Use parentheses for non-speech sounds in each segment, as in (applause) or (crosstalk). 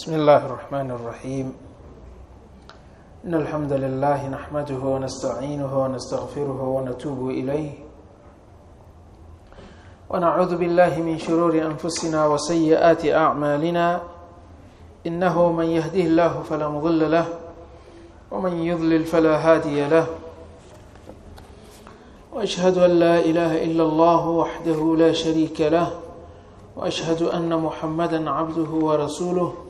بسم الله الرحمن الرحيم. إن الحمد لله نحمده ونستعينه ونستغفره ونتوب إليه. ونعوذ بالله من شرور أنفسنا وسيئات أعمالنا. إنه من يهده الله فلا مضل له ومن يضلل فلا هادي له. وأشهد أن لا إله إلا الله وحده لا شريك له وأشهد أن محمدا عبده ورسوله.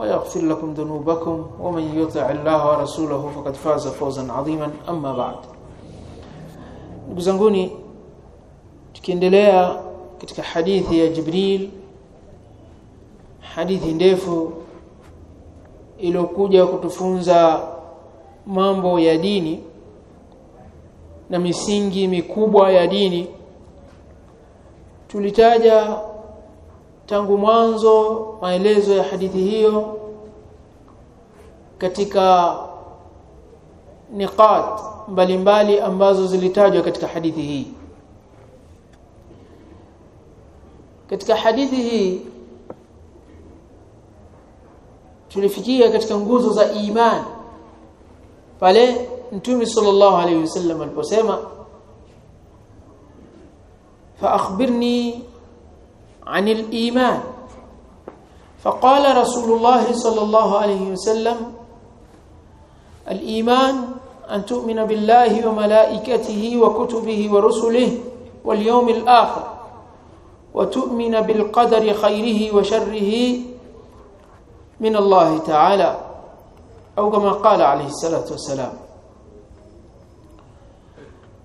ويغفر لكم ذنوبكم ومن يطع الله ورسوله فقد فاز فوزا عظيما أما بعد ndugu zanguni tukiendelea katika hadithi ya Jibril hadithi ndefu iliyokuja kutufunza mambo ya dini na misingi mikubwa ya dini tulitaja tangu mwanzo maelezo ya hadithi hiyo katika niqat mbalimbali ambazo zilitajwa katika hadithi hii. Katika hadithi hii tulifikia katika nguzo za imani pale mtume sallallahu alayhi wasallam aliposema fa akhbirni عن الإيمان. فقال رسول الله صلى الله عليه وسلم الإيمان أن تؤمن بالله وملائكته وكتبه ورسله واليوم الآخر وتؤمن بالقدر خيره وشره من الله تعالى أو كما قال عليه الصلاة والسلام.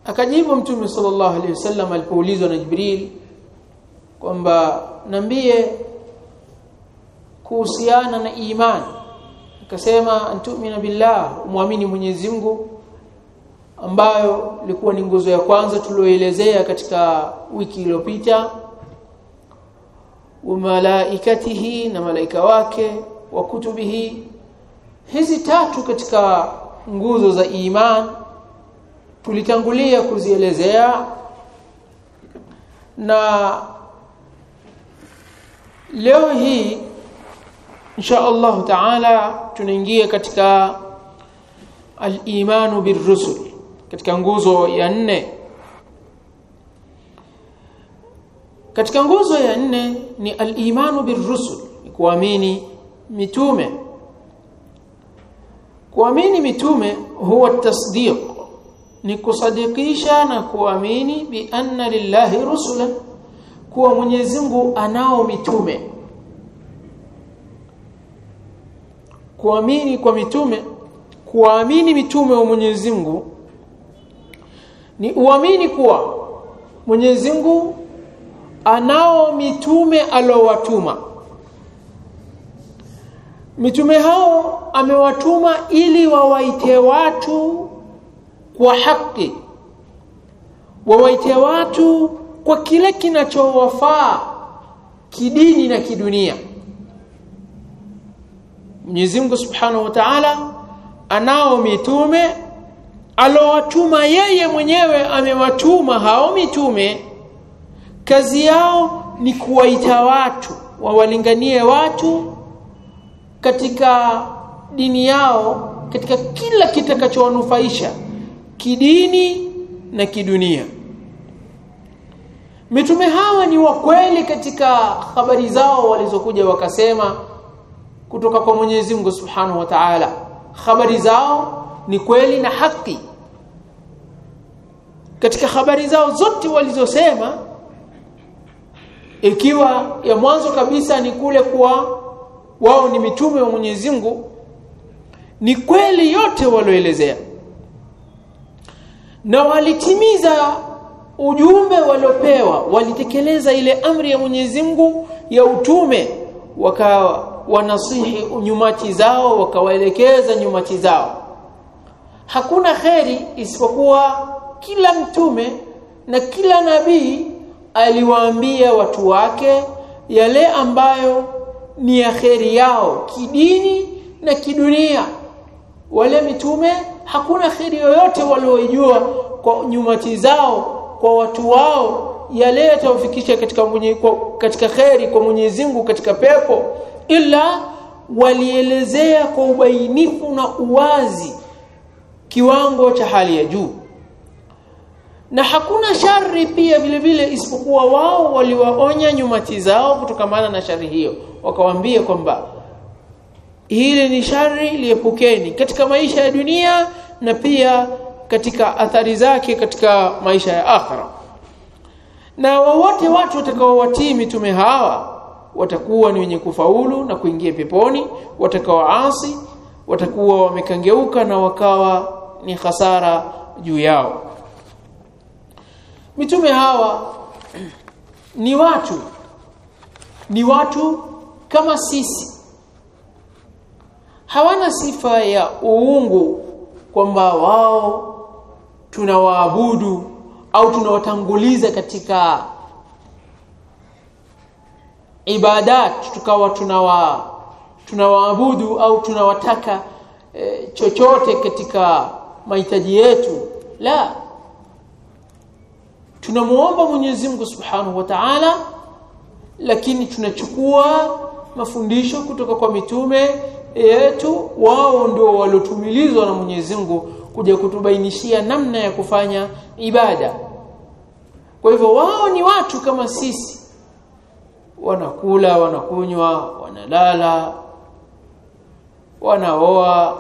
Akajibu mtume sallallahu alaihi wasallam alipoulizwa na Jibril kwamba nambie kuhusiana na imani akasema antumina billah muamini Mwenyezi Mungu ambayo ilikuwa ni nguzo ya kwanza tulioelezea katika wiki iliyopita. Wa malaikatihi na malaika wake wa kutubihi. Hizi tatu katika nguzo za iman tulitangulia kuzielezea na leo hii insha Allah taala tunaingia katika al-imanu birrusul katika nguzo ya nne. Katika nguzo ya nne ni al-imanu birrusul kuamini mitume. Kuamini mitume huwa tasdiq ni kusadikisha na kuamini bi anna lillahi rusula kuwa Mwenyezi Mungu anao mitume. Kuamini kwa mitume kuamini mitume wa Mwenyezi Mungu ni uamini kuwa Mwenyezi Mungu anao mitume alowatuma mitume hao amewatuma ili wawaite watu kwa haki. Wawaite watu kwa kile kinachowafaa kidini na kidunia. Mwenyezi Mungu Subhanahu wa Ta'ala anao mitume alowatuma yeye mwenyewe amewatuma hao mitume. Kazi yao ni kuwaita watu wawalinganie watu katika dini yao katika kila kitakachowanufaisha kidini na kidunia mitume hawa ni wa kweli katika habari zao walizokuja wakasema kutoka kwa Mwenyezi Mungu Subhanahu wa Ta'ala. Habari zao ni kweli na haki. Katika habari zao zote walizosema ikiwa ya mwanzo kabisa ni kule kuwa wao ni mitume wa Mwenyezi Mungu ni kweli yote walioelezea. Na walitimiza ujumbe waliopewa walitekeleza ile amri ya Mwenyezi Mungu ya utume wakawa wanasihi nyumati zao wakawaelekeza nyumati zao. Hakuna kheri isipokuwa kila mtume na kila nabii aliwaambia watu wake yale ambayo ni ya kheri yao kidini na kidunia. Wale mitume hakuna kheri yoyote walioijua kwa nyumati zao kwa watu wao yale yatawafikisha katika mwenye, kwa, katika kheri kwa Mwenyezi Mungu katika pepo ila walielezea kwa ubainifu na uwazi kiwango cha hali ya juu. Na hakuna shari pia vile vile isipokuwa wao waliwaonya nyumati zao kutokamana na shari hiyo. Wakawaambia kwamba hili ni shari liepukeni katika maisha ya dunia na pia katika athari zake katika maisha ya akhira. Na wowote watu watakaowatii mitume hawa watakuwa ni wenye kufaulu na kuingia peponi watakaoasi watakuwa wamekangeuka na wakawa ni hasara juu yao. Mitume hawa (clears throat) ni watu ni watu kama sisi. Hawana sifa ya uungu kwamba wao tunawaabudu au tunawatanguliza katika ibadat tukawa tunawa tunawaabudu au tunawataka e, chochote katika mahitaji yetu. La tunamuomba Mwenyezi Mungu Subhanahu wa Ta'ala lakini tunachukua mafundisho kutoka kwa mitume yetu wao ndio waliotumilizwa na Mwenyezi Mungu kuja kutubainishia namna ya kufanya ibada. Kwa hivyo wao ni watu kama sisi. Wanakula wanakunywa wanalala wanaoa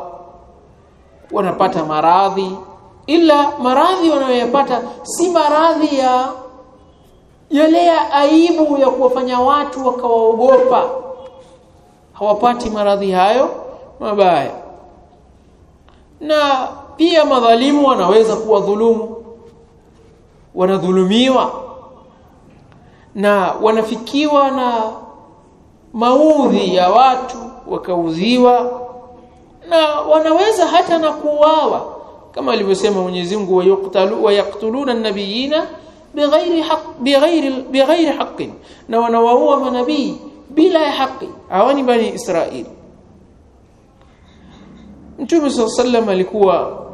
wanapata maradhi. Ila maradhi wanayoyapata si maradhi ya yale ya aibu ya kuwafanya watu wakawaogopa. Hawapati maradhi hayo mabaya. Na pia madhalimu wanaweza kuwa dhulumu. Wanadhulumiwa. Na wanafikiwa na maudhi ya watu wakaudhiwa na wanaweza hata na kuuawa. Kama alivyosema Mwenyezi Mungu wayaqtalu wayaqtuluna an-nabiyina bighairi haqq bighairi bighairi haqqin. Na wanawaua manabii bila ya haki awani bani Israeli Mtume sallam alikuwa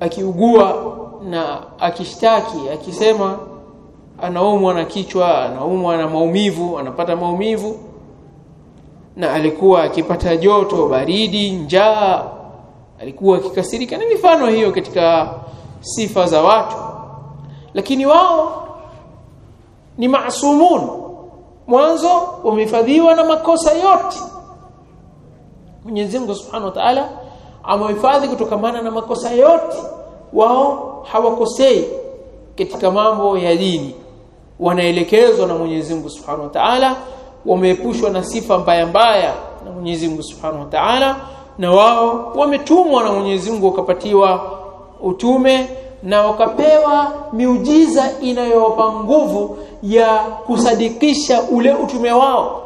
akiugua na akishtaki akisema anaumwa na kichwa anaumwa na maumivu anapata maumivu na alikuwa akipata joto baridi njaa alikuwa akikasirika. Ni mifano hiyo katika sifa za watu. Lakini wao ni maasumun mwanzo wamefadhiwa na makosa yote. Mwenyezi Mungu Subhanahu wa Ta'ala amehifadhi kutokamana na makosa yote. Wao hawakosei katika mambo ya dini. Wanaelekezwa na Mwenyezi Mungu Subhanahu wa Ta'ala wameepushwa na sifa mbaya mbaya na Mwenyezi Mungu Subhanahu wa Ta'ala na wao wametumwa na Mwenyezi Mungu wakapatiwa utume na wakapewa miujiza inayowapa nguvu ya kusadikisha ule utume wao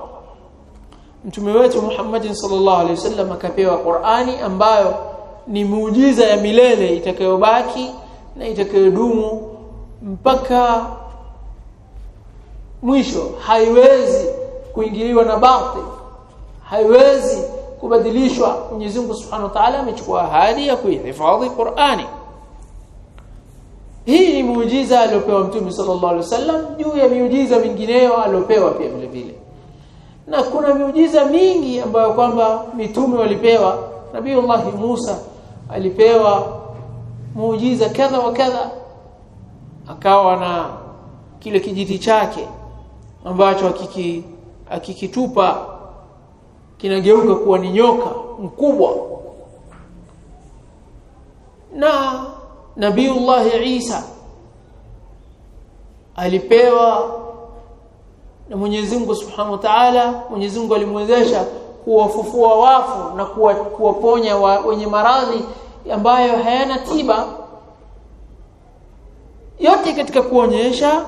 mtume wetu Muhammad sallallahu alaihi wasallam akapewa Qur'ani ambayo ni muujiza ya milele itakayobaki na itakayodumu mpaka mwisho. Haiwezi kuingiliwa na batil. Haiwezi kubadilishwa. Mwenyezi Mungu Subhanahu wa Ta'ala amechukua ahadi ya kuihifadhi Qur'ani. Hii ni muujiza aliyopewa Mtume sallallahu alaihi wasallam juu ya miujiza mingineyo aliyopewa pia vile vile na kuna miujiza mingi ambayo kwamba mitume walipewa. Nabiiullah Musa alipewa muujiza kadha wa kadha. Akawa na kile kijiti chake ambacho akiki akikitupa kinageuka kuwa ni nyoka mkubwa. Na Nabiiullah Isa alipewa na Mwenyezi Mungu Subhanahu wa Ta'ala Mwenyezi Mungu alimwezesha kuwafufua wafu na kuwa, kuwaponya wa, wenye maradhi ambayo hayana tiba. Yote katika kuonyesha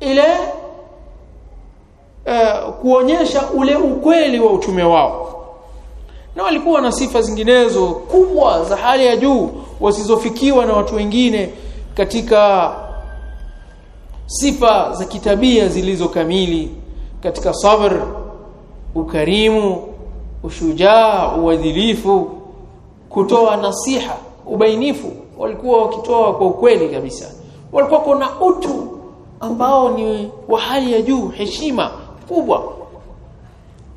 ile uh, kuonyesha ule ukweli wa utume wao. Na walikuwa na sifa zinginezo kubwa za hali ya juu wasizofikiwa na watu wengine katika sifa za kitabia zilizo kamili katika sabr ukarimu ushujaa uadilifu kutoa nasiha ubainifu walikuwa wakitoa kwa ukweli kabisa. Walikuwa kuna utu ambao ni wa hali ya juu heshima kubwa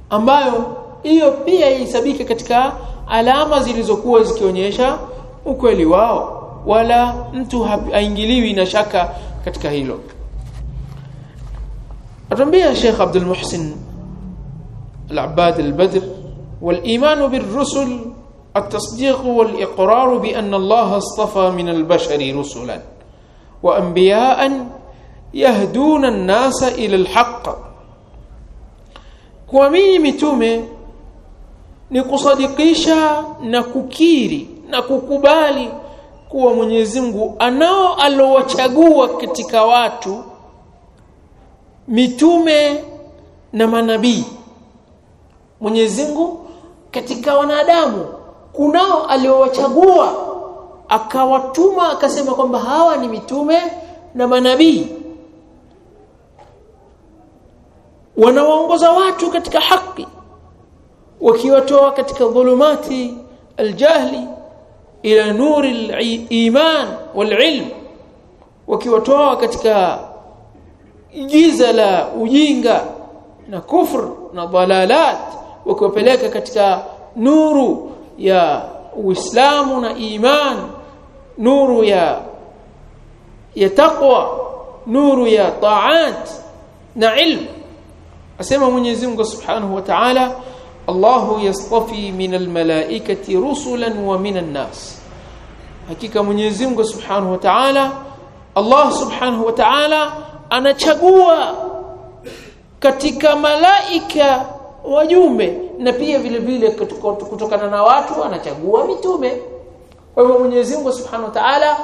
ambayo hiyo pia ihesabike katika alama zilizokuwa zikionyesha ukweli wao. Wala mtu haingiliwi na shaka katika hilo atuambia Sheikh Abdul Muhsin Al-Abbad Al-Badr والإيمان بالرسل التصديق والإقرار بأن الله اصطفى من البشر رسلا وأنبياء يهدون الناس إلى الحق kuamini mitume ni kusadikisha na kukiri na kukubali kuwa Mwenyezi Mungu anao alowachagua katika watu mitume na manabii. Mwenyezi Mungu katika wanadamu kunao aliowachagua akawatuma akasema kwamba hawa ni mitume na manabii. Wanawaongoza watu katika haki wakiwatoa katika dhulumati aljahli ila nuri aliman walilm wakiwatoa katika giza la ujinga na kufr na dalalat wakiwapeleka katika nuru ya uislamu na iman nuru ya ya taqwa nuru ya taat na ilmu asema Mwenyezi Mungu Subhanahu wa Ta'ala Allahu yastafi min almalaikati rusulan wa min an-nas hakika Mwenyezi Mungu Subhanahu wa Ta'ala Allah Subhanahu wa Ta'ala anachagua katika malaika wajumbe na pia vile vile kutokana na watu anachagua mitume. Kwa hivyo Mwenyezi Mungu Subhanahu wa Ta'ala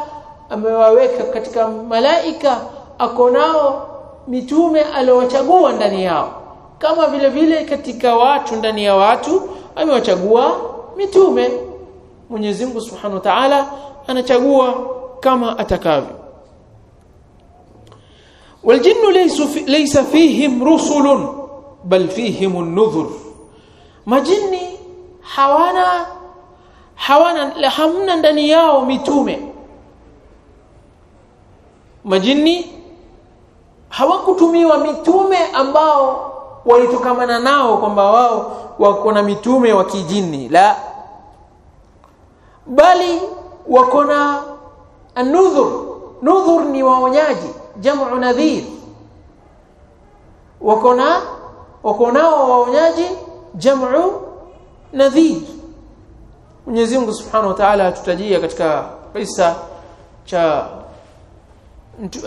amewaweka katika malaika ako nao mitume aliowachagua ndani yao. Kama vile vile katika watu ndani ya watu amewachagua mitume. Mwenyezi Mungu Subhanahu wa Ta'ala anachagua kama atakavyo waljinnu laysa fihim rusulun bal fihim an-nudhur majini hawana hawana hamna ndani yao mitume. majini hawakutumiwa mitume ambao walitokamana nao kwamba wao wako na mitume wa kijini la. Bali wako na anudhur nudhur ni waonyaji jamu nadhir. Wako na wako nao waonyaji jamu nadhir. Mwenyezi Mungu Subhanahu wa Ta'ala atutajia katika kisa cha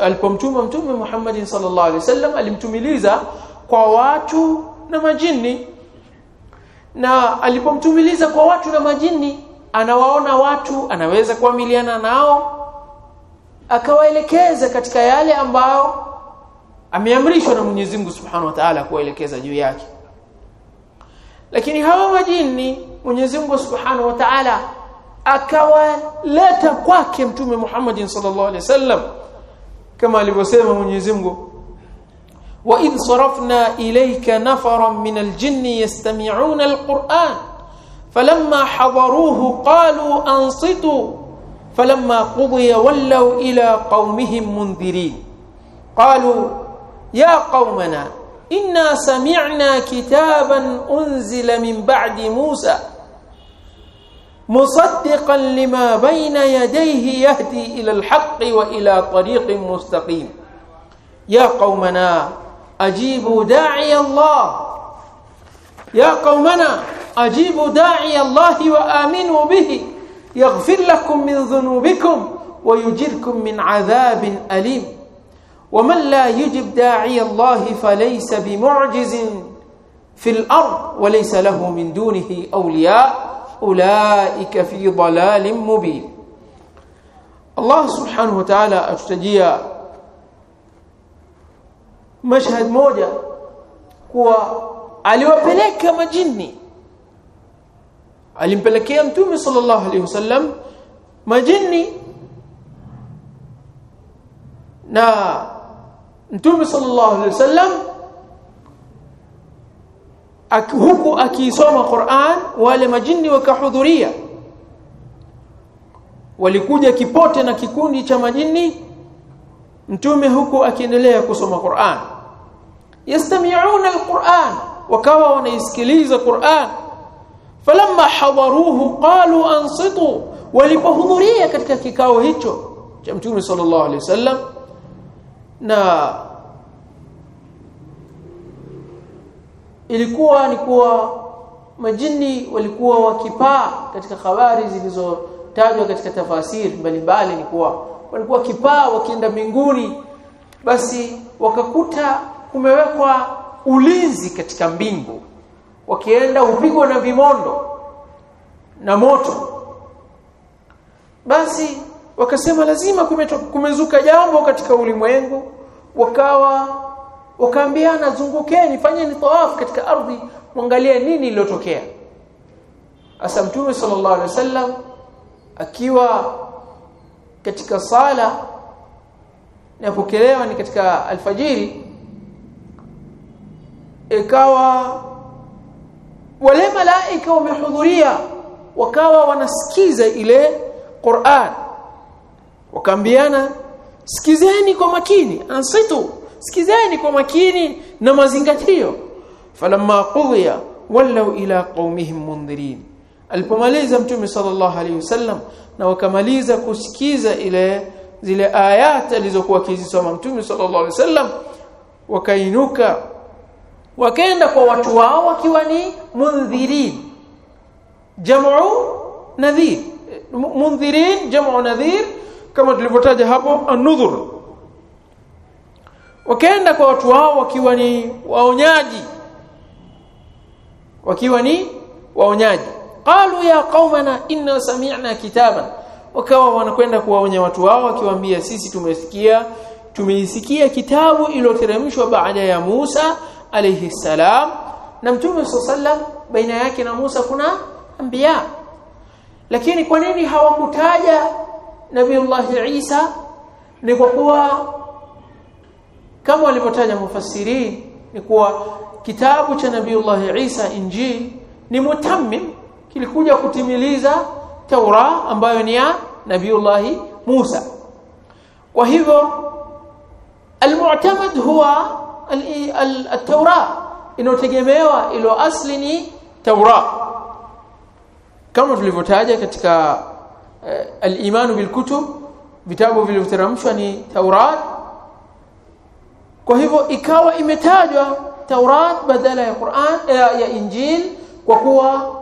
alipomtuma mtume Muhammad sallallahu alaihi wasallam alimtumiliza kwa watu na majini. Na alipomtumiliza kwa watu na majini anawaona watu anaweza kuamiliana nao akawaelekeza katika yale ambayo ameamrishwa na Mwenyezi Mungu Subhanahu wa Ta'ala kuwaelekeza juu yake. Lakini hawa majini Mwenyezi Mungu Subhanahu wa Ta'ala akawaleta kwake mtume Muhammad sallallahu alaihi wasallam. Kama alivyosema Mwenyezi Mungu wa idh sarafna ilayka nafaran min aljinni yastami'una alquran falamma hadaruhu qalu ansitu فلما قضي ولوا إلى قومهم منذرين. قالوا يا قومنا إنا سمعنا كتابا أنزل من بعد موسى مصدقا لما بين يديه يهدي إلى الحق وإلى طريق مستقيم. يا قومنا أجيبوا داعي الله. يا قومنا أجيبوا داعي الله وآمنوا به. يغفر لكم من ذنوبكم ويجركم من عذاب أليم. ومن لا يجب داعي الله فليس بمعجز في الأرض وليس له من دونه أولياء. أولئك في ضلال مبين. الله سبحانه وتعالى أتجيا مشهد موجة. kuwa aliwapeleka majini alimpelekea mtume sallallahu alaihi wasallam majini. Na mtume sallallahu alaihi wasallam huku akisoma Qur'an wale majini wakahudhuria. Walikuja kipote na kikundi cha majini mtume huku akiendelea kusoma Qur'an. Yastami'una alquran wakawa wanaisikiliza Qur'an falamma hadaruhu qalu ansitu walipohudhuria katika kikao hicho cha mtume sallallahu alaihi wasallam. Na ilikuwa ni kuwa majini walikuwa wakipaa katika habari zilizotajwa katika tafasiri mbalimbali ni kuwa walikuwa kipaa wakienda mbinguni basi wakakuta kumewekwa ulinzi katika mbingu wakienda upigwa na vimondo na moto. Basi wakasema lazima kumezuka jambo katika ulimwengu. Wakawa wakaambiana zungukeni fanyeni tawaf katika ardhi muangalie nini iliyotokea. Asa mtume sallallahu alaihi wasallam akiwa katika sala na pokelewa ni katika alfajiri ikawa wale malaika wamehudhuria wakawa wanasikiza ile Qur'an. Wakaambiana sikizeni kwa makini ansitu sikizeni kwa makini na mazingatio. Falamma qudhiya wallau ila qaumihim mundhirin alipomaliza mtume sallallahu alaihi wasallam na wakamaliza kusikiza ile zile ayat alizokuwa akizisoma mtume sallallahu alaihi wasallam wakainuka wakaenda kwa watu wao wakiwa ni mundhirin. Jamu nadhir. Mundhirin jamu nadhir. Kama tulivyotaja hapo an-nudhur. Wakaenda kwa watu wao wakiwa ni waonyaji. Wakiwa ni waonyaji. Qalu ya qaumana inna sami'na kitaban. Wakawa wanakwenda kuwaonya watu wao wakiwaambia sisi tumesikia tumeisikia kitabu iliyoteremshwa baada ya Musa alayhi salam na mtume sallam baina yake na Musa kuna anbiya lakini kwa nini hawakutaja nabiiullah Isa ni kwa kuwa kama walivyotaja mufassirin ni kuwa kitabu cha nabiiullah Isa injil ni mutammim kilikuja kutimiliza Taura ambayo ni ya nabiiullah Musa kwa hivyo almu'tamad huwa at-Taura inotegemewa ilo asli ni Tawra kama tulivyotaja katika al-iman bil kutub vitabu vilivyoteremshwa ni Taurat kwa hivyo ikawa imetajwa Taurat badala ya Qur'an ya, ya Injil kwa kuwa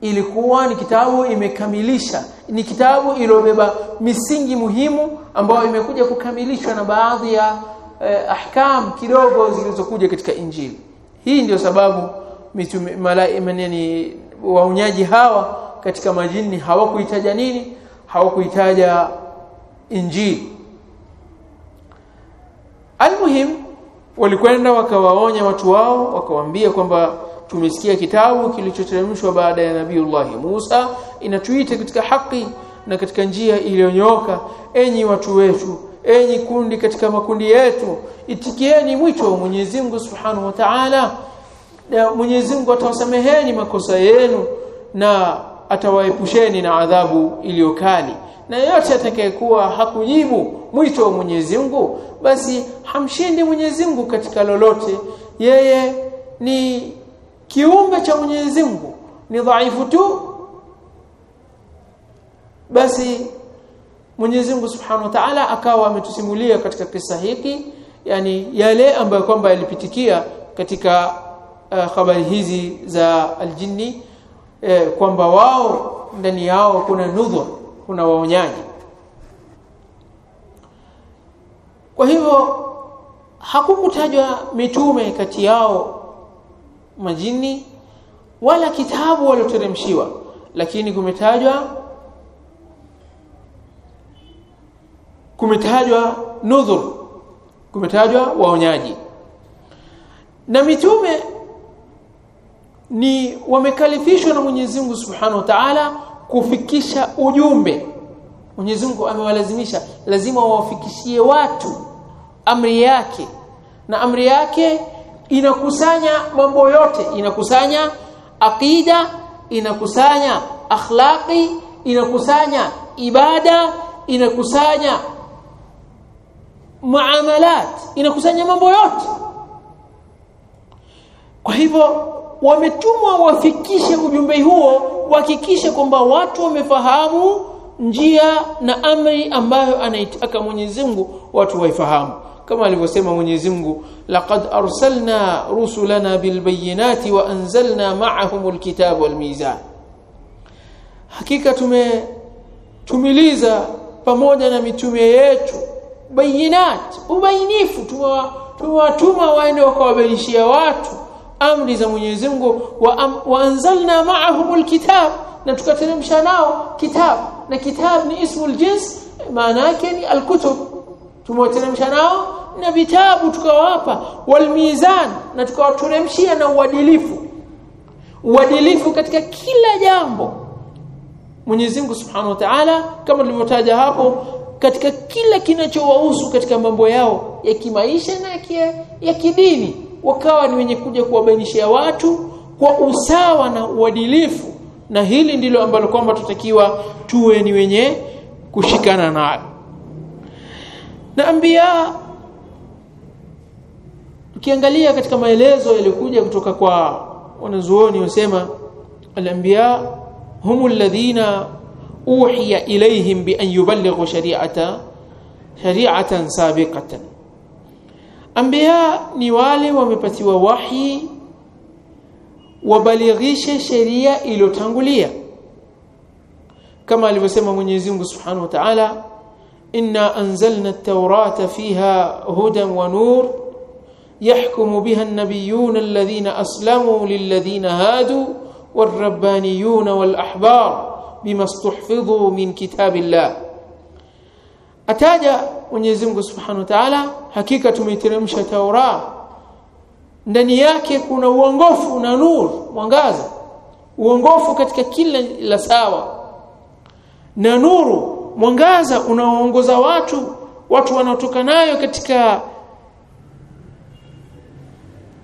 ilikuwa ni kitabu imekamilisha. Ni kitabu iliyobeba misingi muhimu ambayo imekuja kukamilishwa na baadhi ya eh, ahkam kidogo zilizokuja katika Injili. Hii ndio sababu mitume malaika waunyaji hawa katika majini hawakuitaja nini? Hawakuitaja Injili. Almuhim walikwenda wakawaonya watu wao wakawaambia kwamba tumesikia kitabu kilichoteremshwa baada ya nabiiullah Musa inatuita katika haki na katika njia iliyonyoka enyi watu wetu enyi kundi katika makundi yetu itikieni mwito wa Mwenyezi Mungu Subhanahu wa Ta'ala na Mwenyezi Mungu atawasameheni makosa yenu na atawaepusheni na adhabu iliyokali na yote atakayekuwa hakujibu mwito wa Mwenyezi Mungu basi hamshindi Mwenyezi Mungu katika lolote. Yeye ni kiumbe cha Mwenyezi Mungu ni dhaifu tu. Basi Mwenyezi Mungu Subhanahu wa Ta'ala akawa ametusimulia katika kisa hiki yani yale ambayo kwamba yalipitikia katika uh, habari hizi za aljinni eh, kwamba wao ndani yao kuna nudhwa kuna waonyaji. Kwa hivyo hakukutajwa mitume kati yao majini wala kitabu walioteremshiwa lakini kumetajwa kumetajwa nudhur kumetajwa waonyaji. Na mitume ni wamekalifishwa na Mwenyezi Mungu Subhanahu wa Ta'ala kufikisha ujumbe. Mwenyezi Mungu amewalazimisha lazima wawafikishie watu amri yake. Na amri yake inakusanya mambo yote inakusanya aqida inakusanya akhlaqi inakusanya ibada inakusanya muamalat inakusanya mambo yote. Kwa hivyo wametumwa wafikishe ujumbe huo wahakikishe kwamba watu wamefahamu njia na amri ambayo anaitaka Mwenyezi Mungu watu waifahamu. Kama alivyosema Mwenyezi Mungu laqad arsalna rusulana bilbayinati wa anzalna ma'ahumul kitaba wal mizan. Hakika tume tumiliza pamoja na mitume yetu bayinat ubainifu tuwatuma waende wakawabainishia watu amri za Mwenyezi Mungu wa, anzalna ma'ahumul kitab na tukateremsha nao kitab na kitab ni ismu jins maana yake ni alkutub. Tumewateremsha nao na vitabu tukawapa walmizan na tukawateremshia na uadilifu. Uadilifu katika kila jambo. Mwenyezi Mungu Subhanahu wa Ta'ala kama tulivyotaja hapo katika kila kinachowahusu katika mambo yao ya kimaisha na ya, ya kidini. Wakawa ni wenye kuja kuwabainishia watu kwa usawa na uadilifu na hili ndilo ambalo kwamba tutakiwa tuwe ni wenye kushikana nayo na ambia ukiangalia katika maelezo yaliyokuja kutoka kwa wanazuoni wasema al-anbiya humul ladhina أوحي إليهم بأن يبلغوا شريعة شريعة سابقة. أنبياء نوالي ومبتي ووحي وبلغيش شريعة إلو تنغلية كما لبسيما من يزيمه سبحانه وتعالى إنا أنزلنا التوراة فيها هدى ونور يحكم بها النبيون الذين أسلموا للذين هادوا والربانيون والأحبار. bima stuhfidhu min kitabillah. Ataja Mwenyezi Mungu Subhanahu wa Ta'ala hakika tumeiteremsha Taura. Ndani yake kuna uongofu na nuru mwangaza. Uongofu katika kila la sawa. Na nuru mwangaza unaoongoza watu watu wanaotoka nayo katika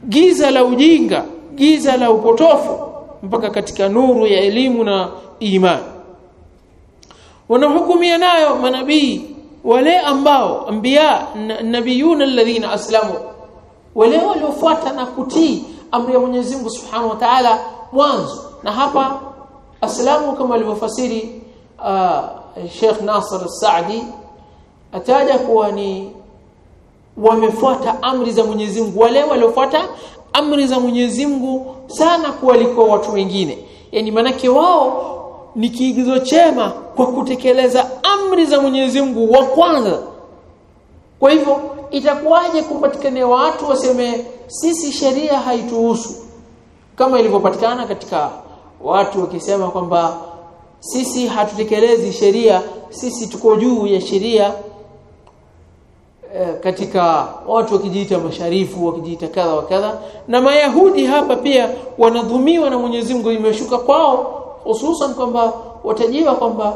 giza la ujinga giza la upotofu mpaka katika nuru ya elimu na imani wanahukumia nayo manabii wale ambao anbiya nabiyuna alladhina aslamu wale waliofuata na kutii amri ya Mwenyezi Mungu Subhanahu wa Ta'ala mwanzo. Na hapa aslamu kama alivyofasiri uh, Sheikh Nasr al-Saadi ataja kuwa ni wamefuata amri za Mwenyezi Mungu wale waliofuata amri za Mwenyezi Mungu sana kuliko watu wengine. Yani manake wao ni kiigizo chema kwa kutekeleza amri za Mwenyezi Mungu wa kwanza. Kwa hivyo itakuwaje kupatikane watu waseme sisi sheria haituhusu. Kama ilivyopatikana katika watu wakisema kwamba sisi hatutekelezi sheria sisi tuko juu ya sheria. E, katika watu wakijiita masharifu wakijiita kadha wa kadha. Na mayahudi hapa pia wanadhumiwa na Mwenyezi Mungu imeshuka kwao hususan kwamba watajiwa kwamba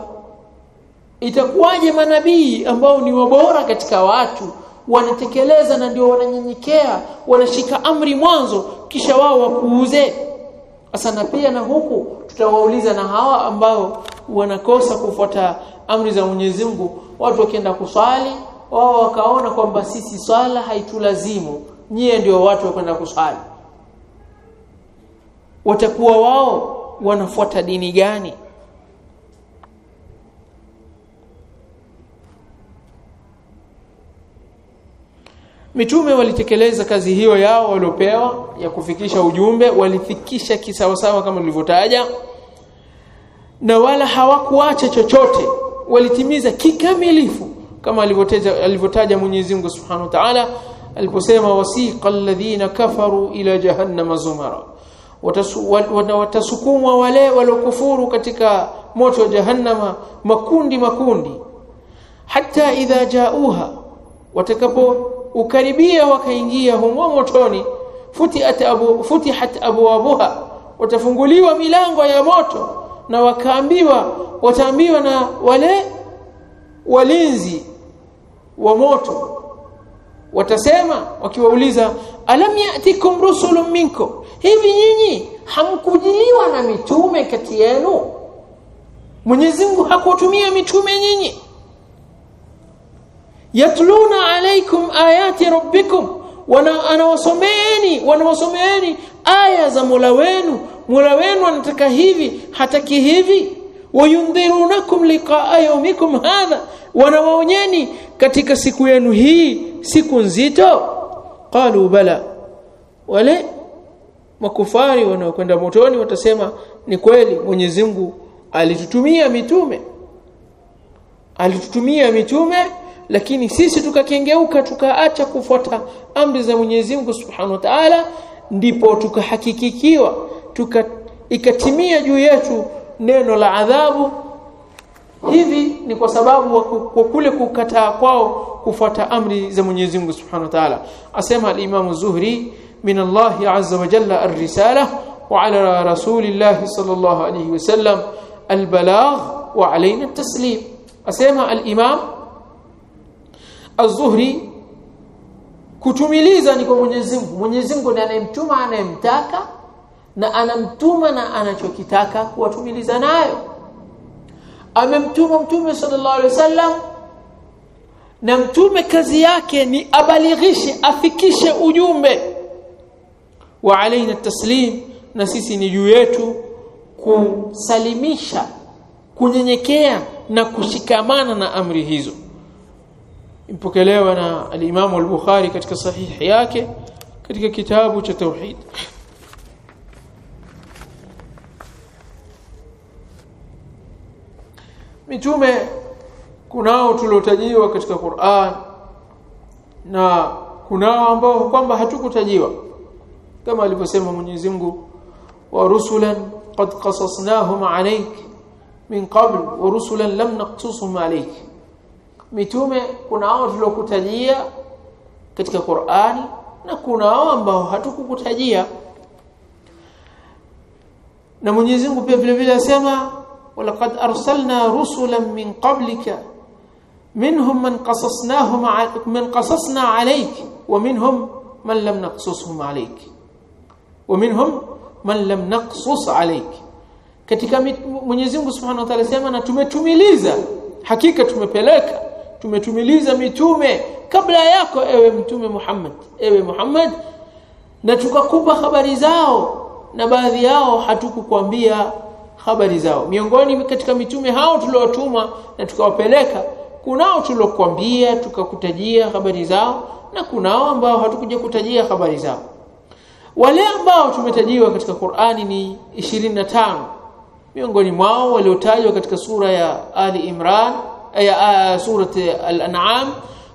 itakuwaje manabii ambao ni wabora katika watu wanatekeleza na ndio wananyenyekea wanashika amri mwanzo kisha wao wapuuze. Sasa na pia na huku tutawauliza na hawa ambao wanakosa kufuata amri za Mwenyezi Mungu. Watu wakienda kuswali wao wakaona kwamba sisi swala haitulazimu nyie ndio watu wa kwenda kuswali. Watakuwa wao wanafuata dini gani? Mitume walitekeleza kazi hiyo yao waliopewa ya kufikisha ujumbe, walifikisha kisawasawa kama nilivyotaja, na wala hawakuacha chochote, walitimiza kikamilifu kama alivyotaja alivyotaja Mwenyezi Mungu Subhanahu wa Ta'ala aliposema wasiqa alladhina kafaru ila jahannama zumara watasukumwa wale walokufuru katika moto wa jahannama makundi makundi. Hata idha jauha watakapo ukaribia wakaingia humo motoni futihat abu futihat abwabuha watafunguliwa milango ya moto na wakaambiwa wataambiwa na wale walinzi wa moto. Watasema wakiwauliza alam yatikum rusulun minkum hivi nyinyi hamkujiliwa na mitume kati yenu? Mwenyezi Mungu hakuwatumia mitume nyinyi. Yatluna alaikum ayati rabbikum wana anawasomeeni wanawasomeeni aya za Mola wenu. Mola wenu anataka hivi hataki hivi. Wayundhirunakum liqa'a yawmikum hadha wanawaonyeni katika siku yenu hii siku nzito. Qalu bala wale makufari wanaokwenda motoni watasema ni kweli Mwenyezi Mungu alitutumia mitume. Alitutumia mitume lakini sisi tukakengeuka tukaacha kufuata amri za Mwenyezi Mungu Subhanahu wa Ta'ala ndipo tukahakikikiwa tuka ikatimia juu yetu neno la adhabu. Hivi ni kwa sababu kwa kule kukataa kwao kufuata amri za Mwenyezi Mungu Subhanahu wa Ta'ala. Asema al-Imam Zuhri min الله عز وجل jalla وعلى رسول الله صلى الله عليه وسلم البلاغ وعلينا التسليم at-taslim. Asema al-Imam kutumiliza ni kwa Mwenyezi Mungu. Mwenyezi Mungu ndiye anayemtuma anayemtaka na anamtuma na anachokitaka kuwatumiliza nayo. Amemtuma mtume sallallahu alaihi wasallam na mtume kazi yake ni abalighishe afikishe ujumbe wa alaina taslim na sisi ni juu yetu kusalimisha kunyenyekea na kushikamana na amri hizo. Impokelewa na al-Imam al-Bukhari katika sahihi yake katika kitabu cha tauhid. Mitume kunao tuliotajiwa katika Qur'an na kunao ambao kwamba hatukutajiwa kama alivyosema Mwenyezi Mungu wa rusulan qad qasasnahum alayk min qabl wa rusulan lam naqsushum alayk mitume kunao tuliokutajia katika Qur'ani na kunao ambao hatukukutajia na Mwenyezi Mungu pia vile vile asema ولقد أرسلنا رسلا من قبلك منهم من قصصناهم من قصصنا عليك ومنهم من لم نقصصهم wa minhum man lam naqsus alayk katika Mwenyezi Mungu Subhanahu wa Ta'ala sema na tumetumiliza hakika tumepeleka tumetumiliza mitume kabla yako ewe mtume Muhammad ewe Muhammad. Na tukakupa habari zao na baadhi yao hatukukwambia habari zao. Miongoni katika mitume hao tuliowatuma na tukawapeleka kunao tuliokuambia tukakutajia habari zao na kunao ambao hatukuja kutajia habari zao wale ambao tumetajiwa katika Qur'ani ni 25 miongoni mwao waliotajwa katika sura ya Ali Imran ya surati al-An'am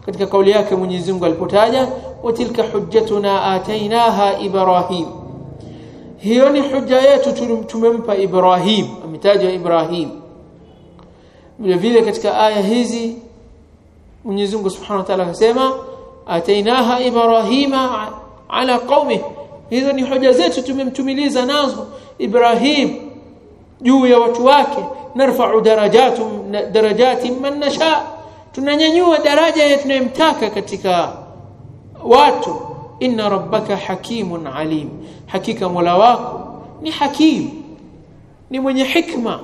katika kauli yake Mwenyezi Mungu alipotaja watilka hujjatuna atainaha Ibrahim. Hiyo ni hujja yetu tumempa Ibrahim ametajwa Ibrahim. Vile vile katika aya hizi Mwenyezi Mungu Subhanahu wa Ta'ala akasema atainaha Ibrahima ala qaumi hizo ni hoja zetu tumemtumiliza nazo Ibrahim juu ya watu wake. Narfa'u darajatum darajati man nasha. Tunanyanyua daraja ya tunayemtaka katika watu. Inna rabbaka hakimun alim. Hakika mola wako ni hakim. Ni mwenye hikma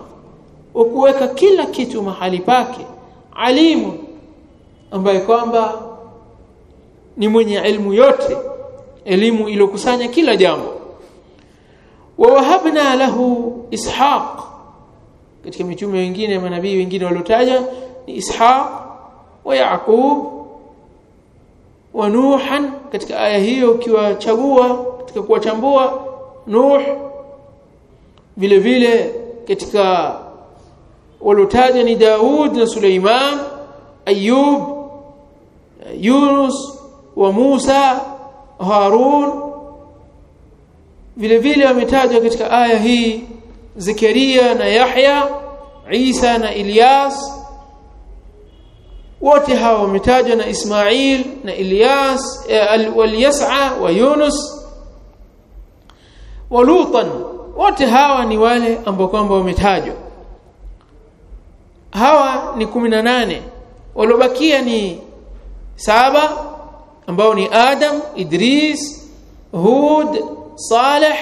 wa kuweka kila kitu mahali pake. Alimu ambaye kwamba ni mwenye elimu yote elimu iliyokusanya kila jambo. Wa wahabna lahu ishaq. Katika mitume wengine manabii wengine waliotaja ni ishaq wa yaqub wa nuhan. Katika aya hiyo ukiwachagua katika kuwachambua nuh vile vile katika waliotaja ni Daud na Suleiman Ayub Yunus wa Musa Harun vile vile wametajwa katika aya hii Zakaria na Yahya Isa na Ilyas. Wote hawa wametajwa na Ismail na Ilyas wal Yas'a wa Yunus. Wa lutan wote hawa ni wale ambao kwamba wametajwa. Hawa ni 18 waliobakia ni saba ambao ni Adam Idris Hud Saleh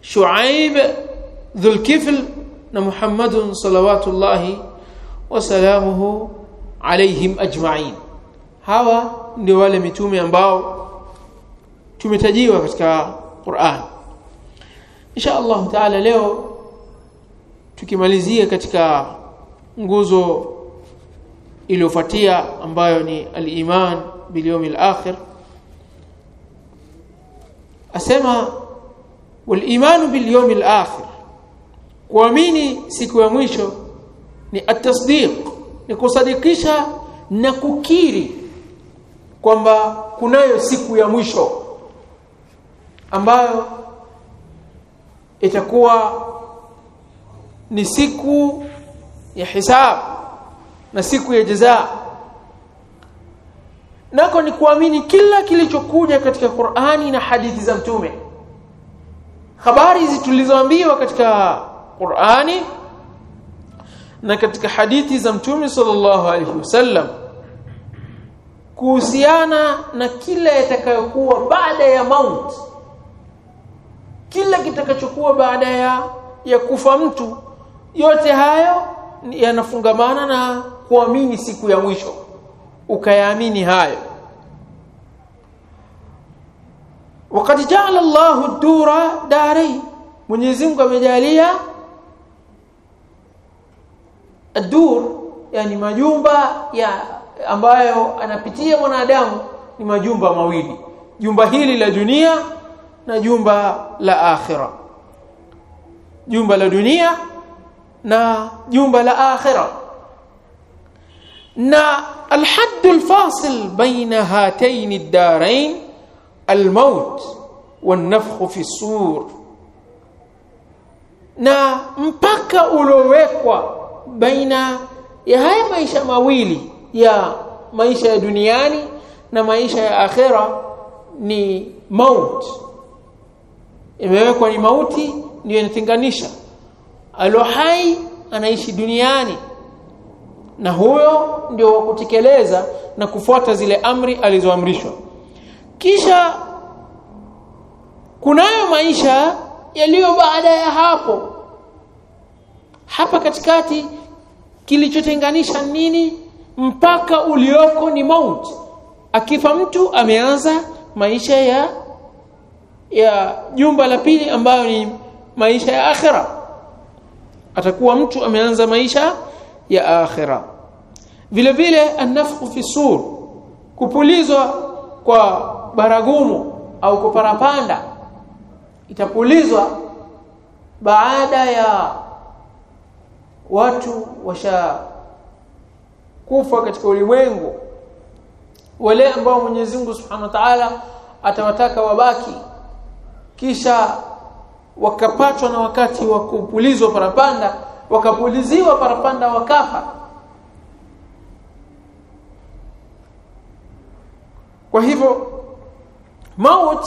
Shuaib Dhulkifl na Muhammadun salawatullahi wasalamuhu alaihim ajma'in. Hawa ndio wale mitume ambao tumetajiwa katika Qur'an. Insha Allah taala leo tukimalizia katika nguzo iliyofuatia ambayo ni al-iman bil yawmil akhir asema wal iman bil yawmil akhir kuamini siku ya mwisho ni at-tasdiq ni kusadikisha na kukiri kwamba kunayo siku ya mwisho ambayo itakuwa ni siku ya hisabu na siku ya jazaa. Nako ni kuamini kila kilichokuja katika Qur'ani na hadithi za mtume. Habari hizi tulizoambiwa katika Qur'ani na katika hadithi za mtume sallallahu alaihi wasallam kuhusiana na kila yatakayokuwa baada ya maut kila kitakachokuwa baada ya ya kufa mtu. Yote hayo yanafungamana na kuamini siku ya mwisho ukayaamini hayo. Wakati jaala Allahu dura dari Mwenyezi Mungu amejalia adur yani majumba ya ambayo anapitia mwanadamu ni majumba mawili. Jumba hili la dunia na jumba la akhira. Jumba la dunia na jumba la akhira na الحد الفاصل بين هاتين الدارين الموت والنفخ في الصور sur, na mpaka uliowekwa baina ya haya maisha mawili ya maisha ya duniani na maisha ya akhera ni maut. Imewekwa ni mauti ndio inatenganisha. Alo anaishi duniani na huyo ndio wa kutekeleza na kufuata zile amri alizoamrishwa. Kisha kunayo maisha yaliyo baada ya hapo. Hapa katikati kilichotenganisha nini? Mpaka ulioko ni mauti. Akifa mtu ameanza maisha ya ya jumba la pili ambayo ni maisha ya akhira atakuwa mtu ameanza maisha ya akhira. Vile vile anafkhu fi sur kupulizwa kwa baragumu au kuparapanda parapanda itapulizwa baada ya watu washa kufa katika ulimwengu. Wale ambao Mwenyezi Mungu Subhanahu wa Ta'ala atawataka wabaki kisha wakapatwa na wakati wa kupulizwa parapanda wakapuliziwa parapanda wakafa. Kwa hivyo maut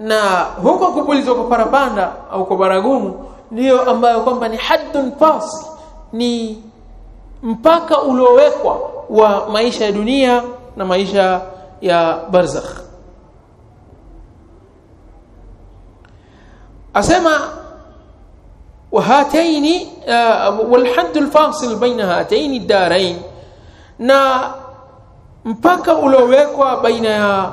na huko kupulizwa kwa parapanda au kwa baragumu ndiyo ambayo kwamba ni haddun fas ni mpaka uliowekwa wa maisha ya dunia na maisha ya barzakh. Asema وهاتين والحد الفاصل بين هاتين الدارين na mpaka uliowekwa baina ya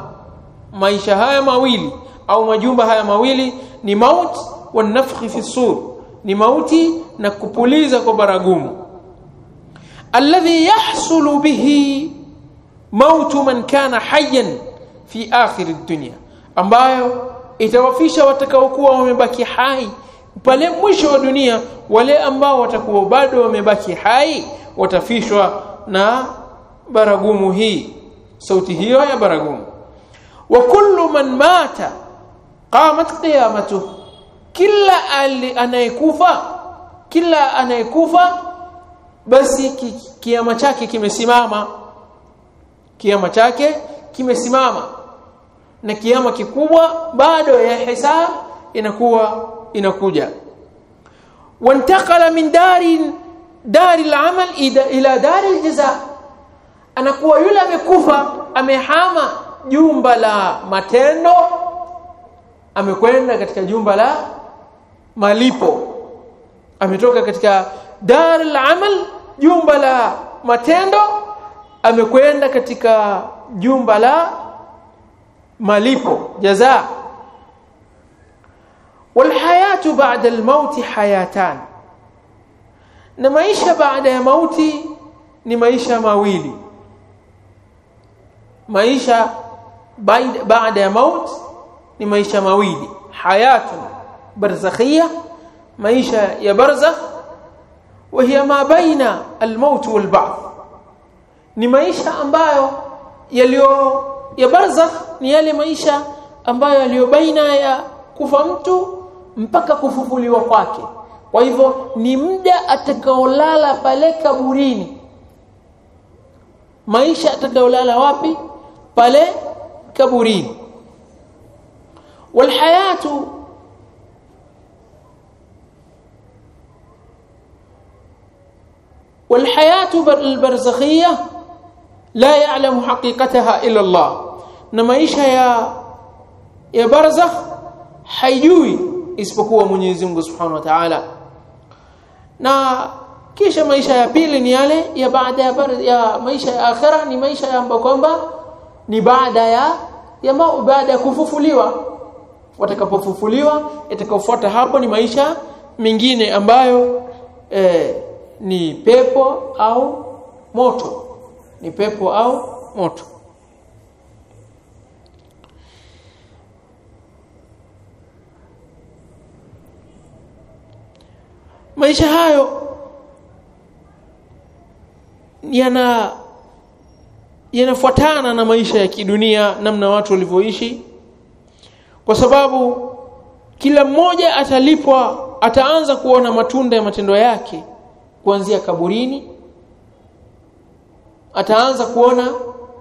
maisha haya mawili au majumba haya mawili ni maut wa nafkhi fi sur ni mauti na kupuliza kwa baragumu alladhi yahsulu bihi mautu man kana hayyan fi akhir ad-dunya ambayo itawafisha watakaokuwa wamebaki hai pale mwisho wa dunia wale ambao watakuwa bado wamebaki hai watafishwa na baragumu hii. Sauti hiyo ya baragumu. Wa kullu man mata qamat qiyamatuh. Kila anayekufa kila anayekufa basi ki, kiama chake kimesimama. Kiama chake kimesimama. Na kiama kikubwa bado ya hisab inakuwa inakuja. Wantakala min dari dari al-amal ila dari al-jaza anakuwa yule amekufa amehama jumba la matendo amekwenda katika jumba la malipo. Ametoka katika dar al-amal jumba la matendo amekwenda katika jumba la malipo jaza والحياة بعد الموت حياتان. نمايشة بعد الموت نمايشة مويلي مايشة بعد الموت نمايشة مويلي حياة برزخية مايشة يا برزخ وهي ما بين الموت والبعث. نمايشة أمبايو يليو يا برزخ نيالي مايشة أمبايو يليو بين يا كفمتو mpaka kufufuliwa kwake kwa hivyo ni muda atakaolala pale kaburini maisha atakaolala wapi pale kaburini walhayatu والحياه البرزخيه لا يعلم حقيقتها الا الله na maisha ya ya barzakh haijui isipokuwa Mwenyezi Mungu Subhanahu wa Ta'ala. Na kisha maisha ya pili ni yale ya baada ya, ya maisha ya akhira ni maisha ambayo kwamba ni baada ya ya baada ya kufufuliwa. Watakapofufuliwa itakayofuata hapo ni maisha mengine ambayo eh, ni pepo au moto. Ni pepo au moto maisha hayo yana yanafuatana na maisha ya kidunia namna watu walivyoishi. Kwa sababu kila mmoja atalipwa ataanza kuona matunda ya matendo yake kuanzia kaburini ataanza kuona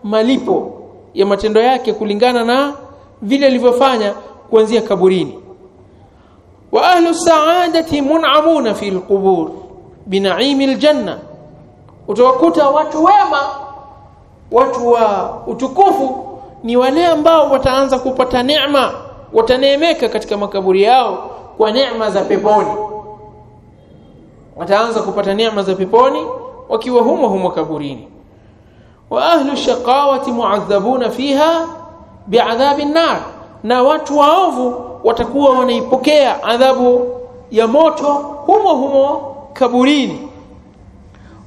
malipo ya matendo yake kulingana na vile alivyofanya kuanzia kaburini wa ahlu sa'adati mun'amuna fi lqubur bina'im aljanna utawakuta watu wema watu wa utukufu ni wale ambao wataanza kupata neema wataneemeka katika makaburi yao kwa neema za peponi. Wataanza kupata neema za peponi wakiwa humo humo kaburini. Wa ahlu shaqawati mu'adhabuna fiha bi'adhabin an-nar na watu waovu watakuwa wanaipokea adhabu ya moto humo humo kaburini.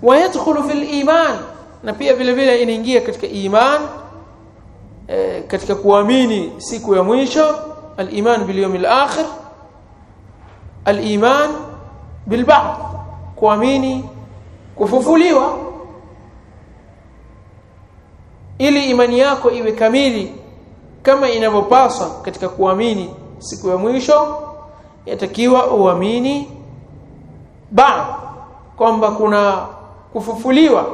Wayadkhulu fil iman na pia vile vile inaingia katika iman e, katika kuamini siku ya mwisho al-iman bil yawmil akhir al-iman bil ba'th kuamini kufufuliwa ili imani yako iwe kamili kama inavyopaswa katika kuamini siku ya mwisho yatakiwa uamini ba kwamba kuna kufufuliwa.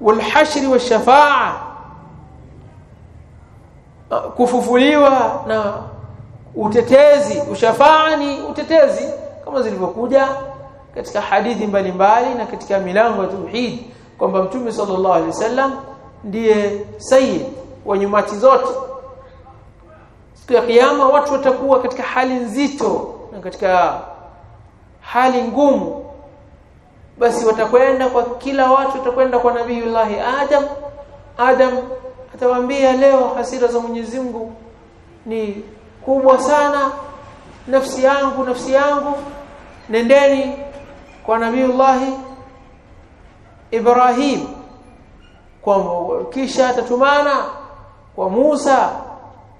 Walhashri washafaa kufufuliwa na utetezi. Ushafaa ni utetezi kama zilivyokuja katika hadithi mbalimbali mbali, na katika milango ya tauhid kwamba mtume sallallahu alaihi wasallam ndiye sayyid wa nyumati zote. Siku ya kiyama watu watakuwa katika hali nzito na katika hali ngumu. Basi watakwenda kwa kila watu watakwenda kwa nabiiullah Adam. Adam atawaambia leo hasira za Mwenyezi Mungu ni kubwa sana. Nafsi yangu nafsi yangu nendeni kwa nabiiullah Ibrahim. Kwa kisha atatumana kwa Musa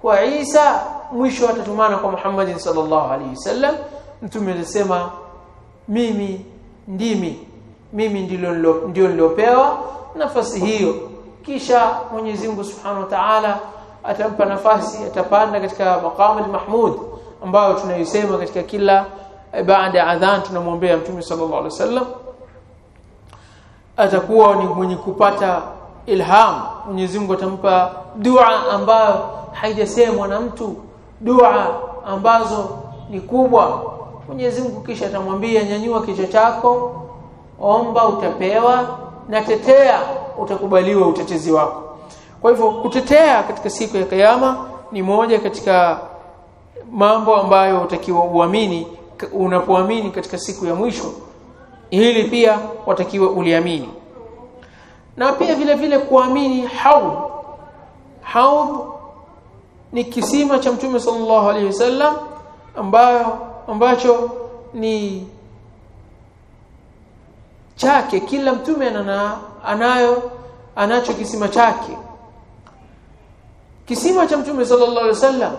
kwa Isa mwisho atatumana kwa Muhammad sallallahu alaihi wasallam mtume alisema mimi ndimi mimi ndilo ndio niliopewa nafasi hiyo. Kisha Mwenyezi Mungu Subhanahu wa Ta'ala atampa nafasi atapanda katika maqam al-mahmud ambayo tunayosema katika kila baada ya adhan tunamwombea mtume sallallahu alaihi wasallam atakuwa ni mwenye kupata ilham. Mwenyezi Mungu atampa dua ambayo haijasemwa na mtu dua ambazo ni kubwa. Mwenyezi Mungu kisha atamwambia nyanyua kichwa chako omba utapewa na tetea utakubaliwa utetezi wako. Kwa hivyo kutetea katika siku ya kiyama ni moja katika mambo ambayo utakiwa uamini unapoamini katika siku ya mwisho. Hili pia watakiwa uliamini. Na pia vile vile kuamini haud haud ni kisima cha mtume sallallahu alaihi wasallam ambayo ambacho ni chake. Kila mtume anana, anayo anacho kisima chake. Kisima cha mtume sallallahu alaihi wasallam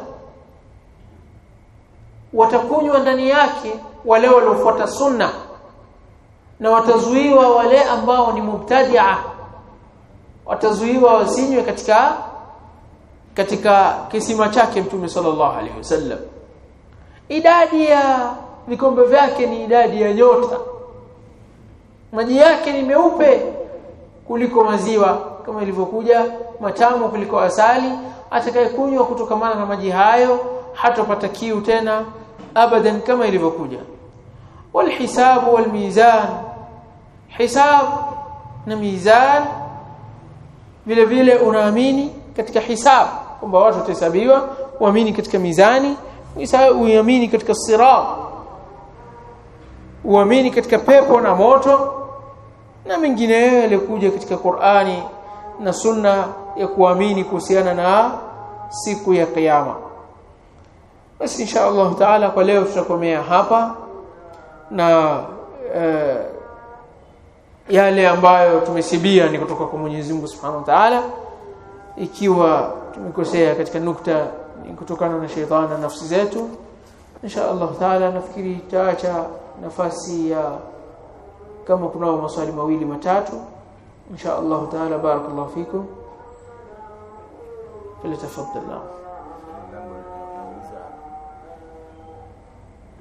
watakunywa ndani yake wale waliofuata sunna na watazuiwa wale ambao ni mubtadia watazuiwa wasinywe katika katika kisima chake mtume sallallahu alaihi wasallam. Idadi ya vikombe vyake ni idadi ya nyota. Maji yake ni meupe kuliko maziwa kama ilivyokuja matamu kuliko asali. Atakayekunywa kutokamana na maji hayo hatopata kiu tena abadan kama ilivyokuja. Walhisabu walmizan hisab na mizan vile vile unaamini katika hisab kwamba watu watahesabiwa uamini katika mizani uamini katika sirat uamini katika pepo na moto na mengineyo yaliokuja katika Qur'ani na sunna ya kuamini kuhusiana na siku ya kiyama basi insha Allah taala kwa leo tutakomea hapa na e, yale ambayo tumesibia ni kutoka kwa Mwenyezi Mungu Subhanahu wa Ta'ala ikiwa tumekosea katika nukta ni kutokana na shetani na nafsi zetu insha Allah taala nafikiri taacha nafasi ya kama kunao maswali mawili matatu insha Allah taala barakallahu fikum فليتفضل نعم